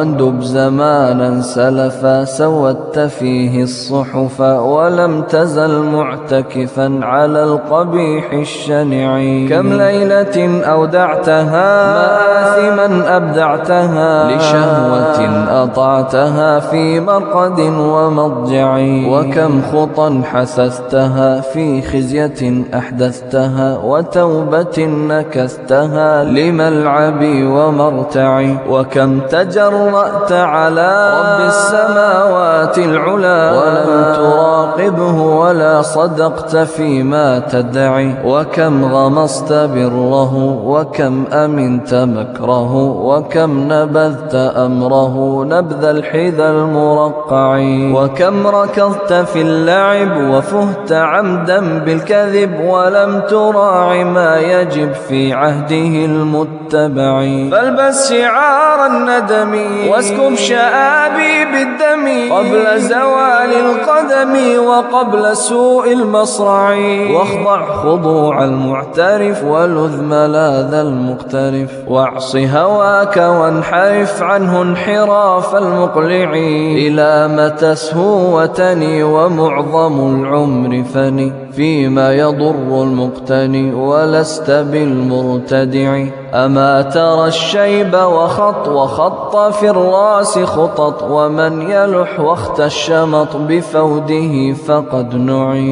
واندب زمانا سلفا سودت فيه الصحف ولم تزل معتكفا على القبيح الشنع. كم ليلة أودعتها مآثما أبدعتها لشهوة أطعتها في مرقد ومضجع. وكم خطا حسستها في خزية أحدثتها وتوبة نكستها لملعب ومرتع وكم تجر جرأت على رب السماوات العلا. ولم تراقبه ولا صدقت فيما تدعي. وكم غمصت بره وكم أمنت مكره وكم نبذت أمره نبذ الحذا المرقع. وكم ركضت في اللعب وفهت عمدا بالكذب ولم تراع ما يجب في عهده المتبع. فالبس شعار الندم واسكب شآبي بالدم. قبل زوال القدم وقبل سوء المصرع. واخضع خضوع المعترف ولذ ملاذ المقترف. واعص هواك وانحرف عنه انحراف المقلع. إلى متى سهوتني ومعظم العمر فني. فيما يضر المقتني ولست بالمرتدع. أما ترى الشيب وخط وخط في الراس خطط. ومن يلح واخت الشمط بفوده فقد نعي